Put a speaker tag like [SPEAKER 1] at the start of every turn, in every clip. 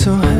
[SPEAKER 1] You said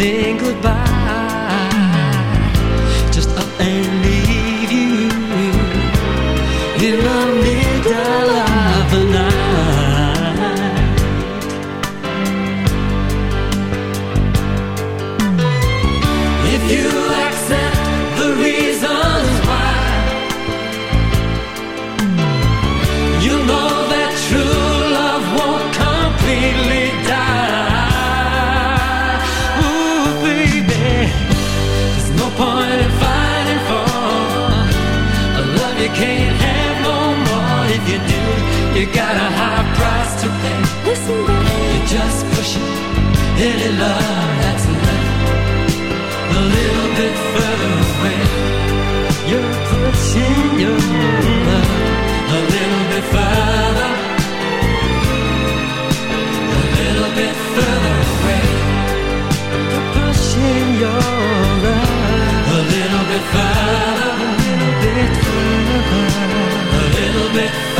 [SPEAKER 2] then goodbye. love that's a little bit further away. You're pushing your love a little bit further, a little bit further away. You're pushing your love a little bit further, a little bit further, a little bit. Further.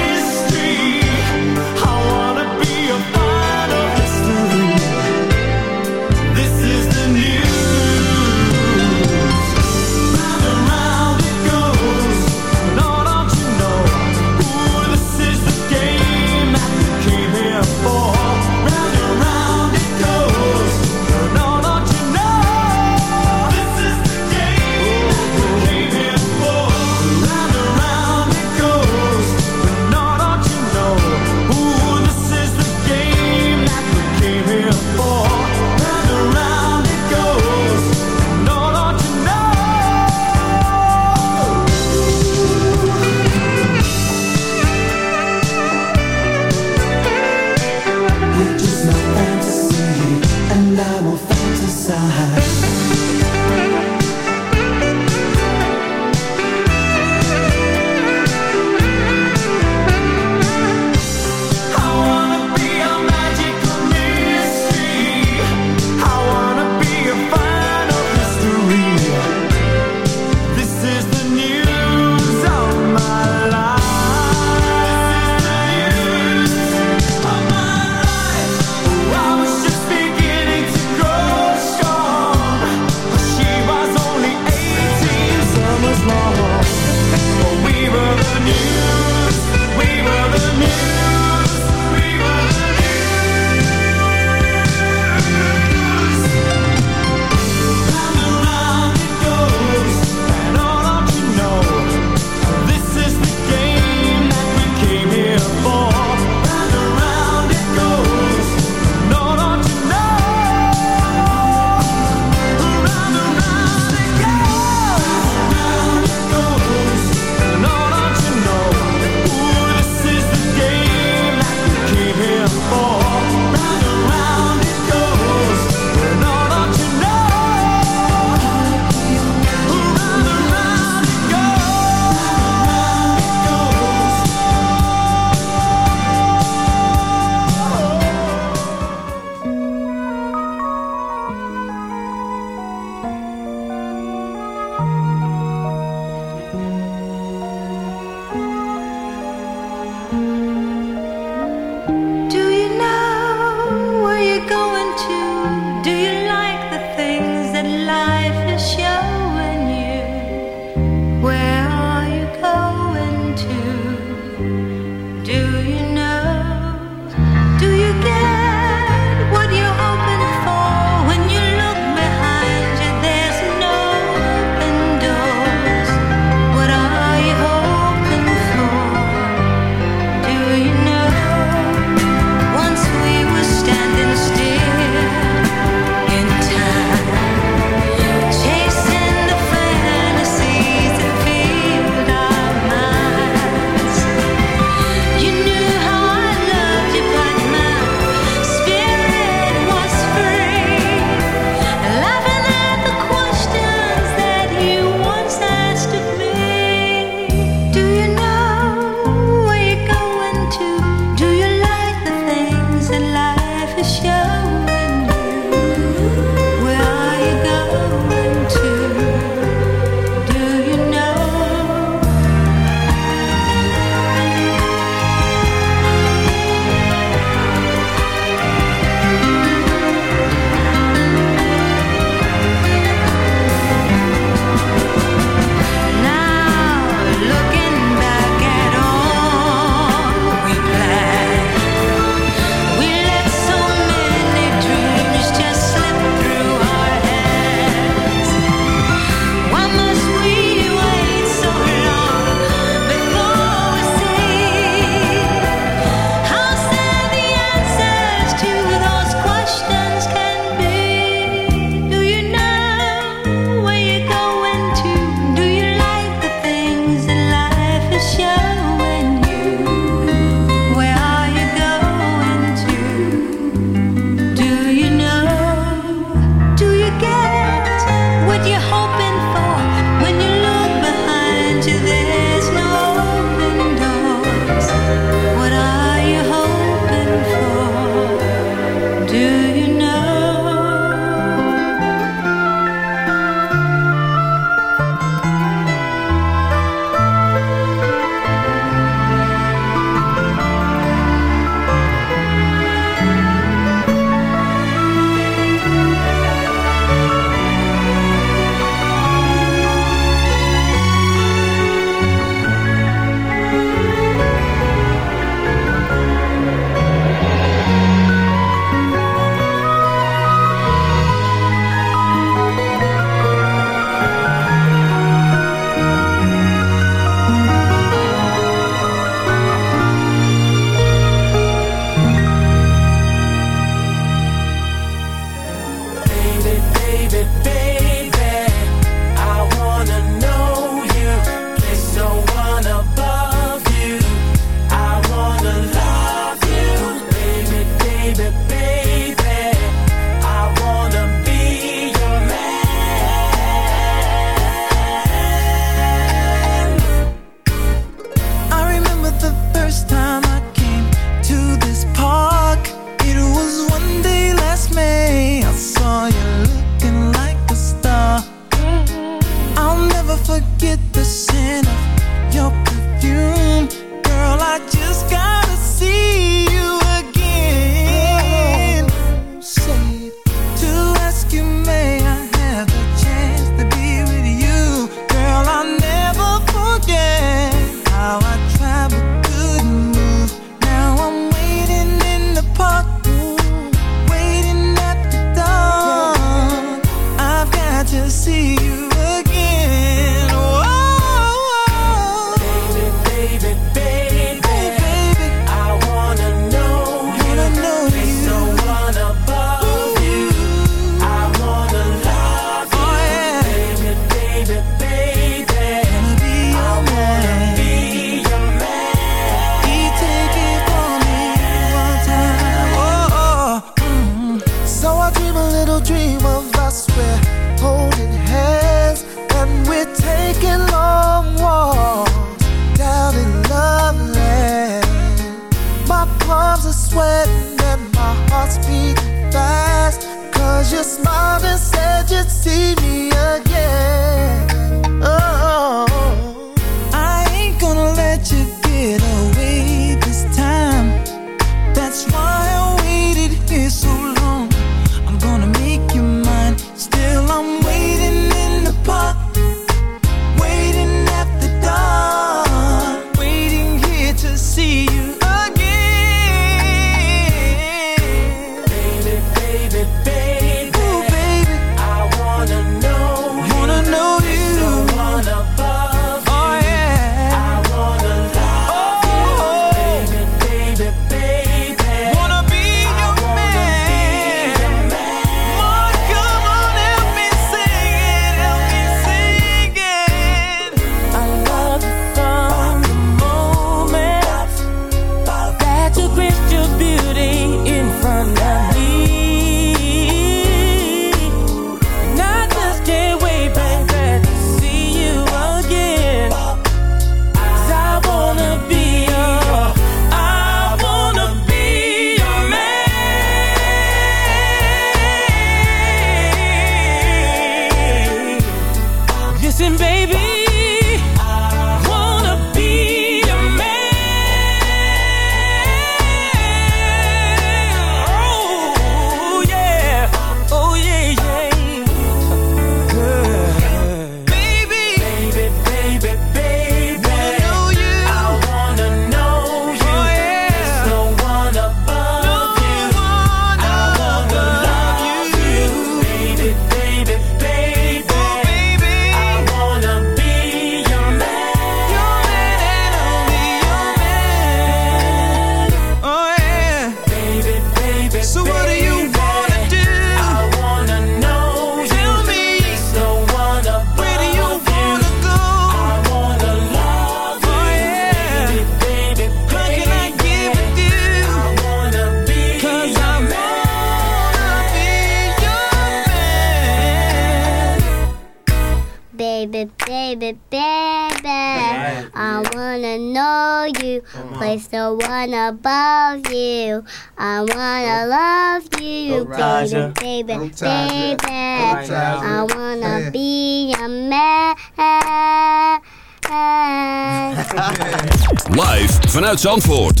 [SPEAKER 3] Vanuit Zandvoort.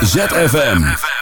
[SPEAKER 3] ZFM.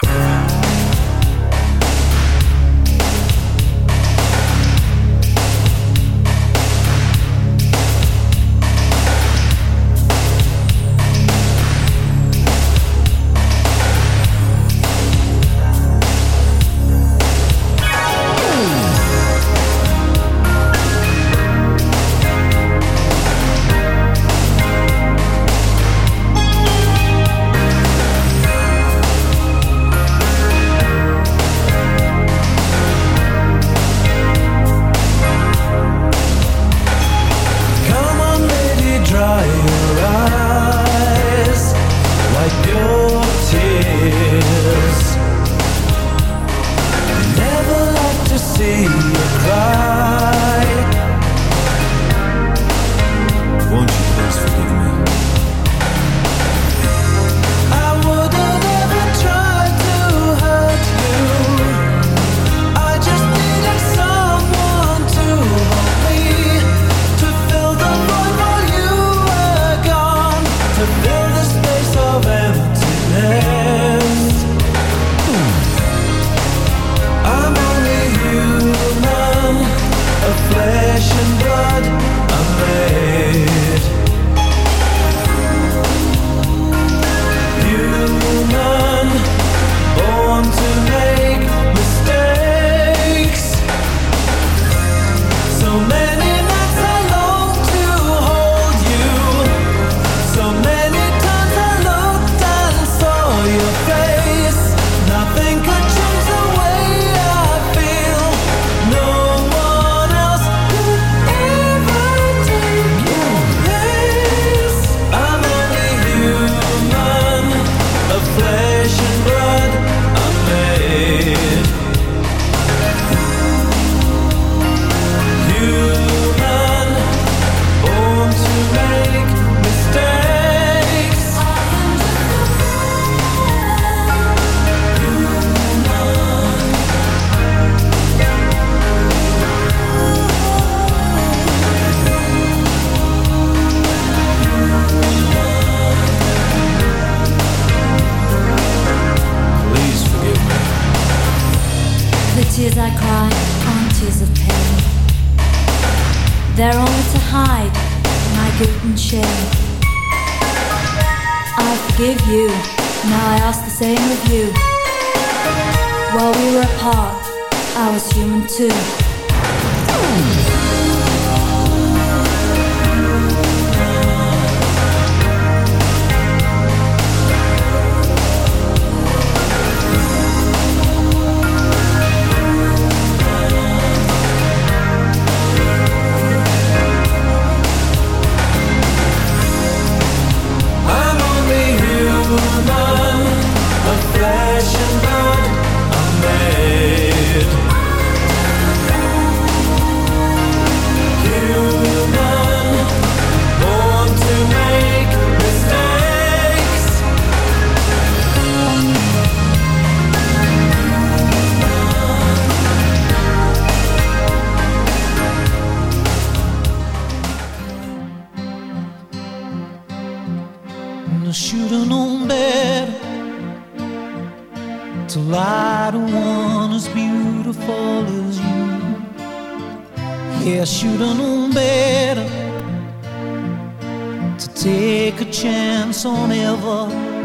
[SPEAKER 4] take a chance on ever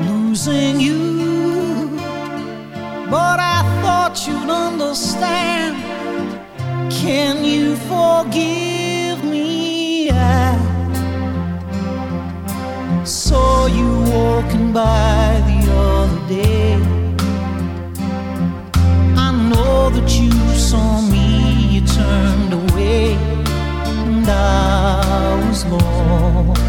[SPEAKER 4] losing you. But I thought you'd understand. Can you forgive me? I saw you walking by the other day. I know that you saw me, you turned away, and I was lost.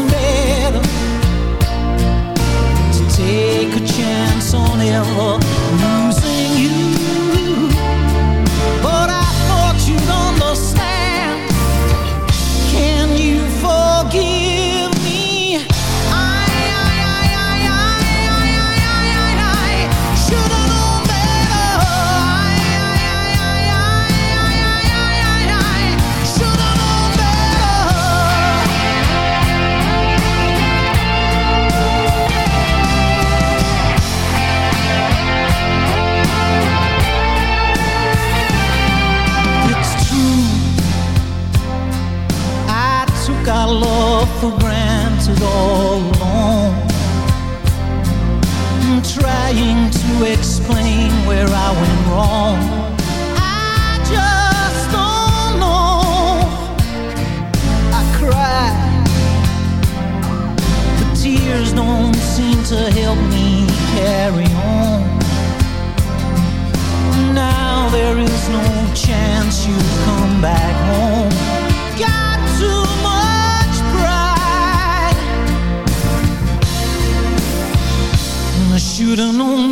[SPEAKER 4] trying to explain where I went wrong. I just don't know. I cry. The tears don't seem to help me carry on. Now there is no chance you'll come back home. Better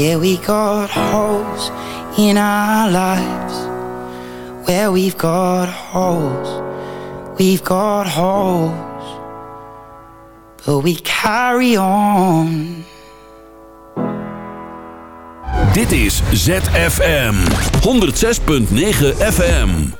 [SPEAKER 5] Yeah, we got holes in our lives. Where we've got holes, we've got holes. But we carry on.
[SPEAKER 3] Dit is ZFM 106.9 FM.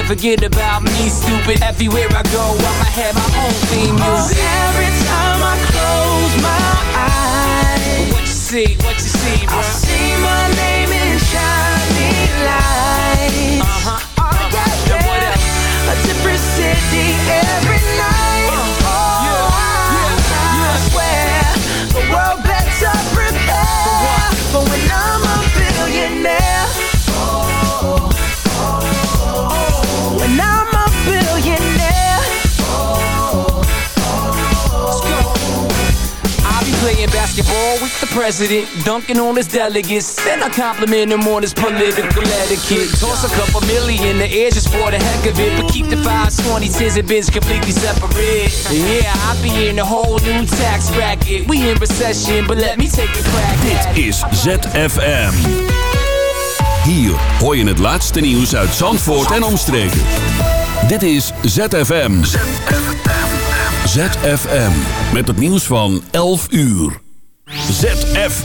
[SPEAKER 6] forget about me, stupid. Everywhere I go, I'ma have my own theme music.
[SPEAKER 7] Oh, every time I close my eyes,
[SPEAKER 6] What you see? What you see, bro? I
[SPEAKER 7] see my name in shiny lights.
[SPEAKER 6] Uh-huh. Oh, yeah, And what else?
[SPEAKER 7] A different city every
[SPEAKER 6] basketball with the president, dunking on his delegates. Then I compliment him on his political etiquette. Toss a couple million in the air just for the heck of it. But keep the fives, 20s, 10s, and bins completely separate. Yeah, I'll be in a whole new tax bracket. We in recession, but let me take a crack Dit is
[SPEAKER 3] ZFM. Hier hoor je het laatste nieuws uit Zandvoort en omstreken. Dit is ZFM. ZFM. Met het nieuws van 11 uur. ZFM.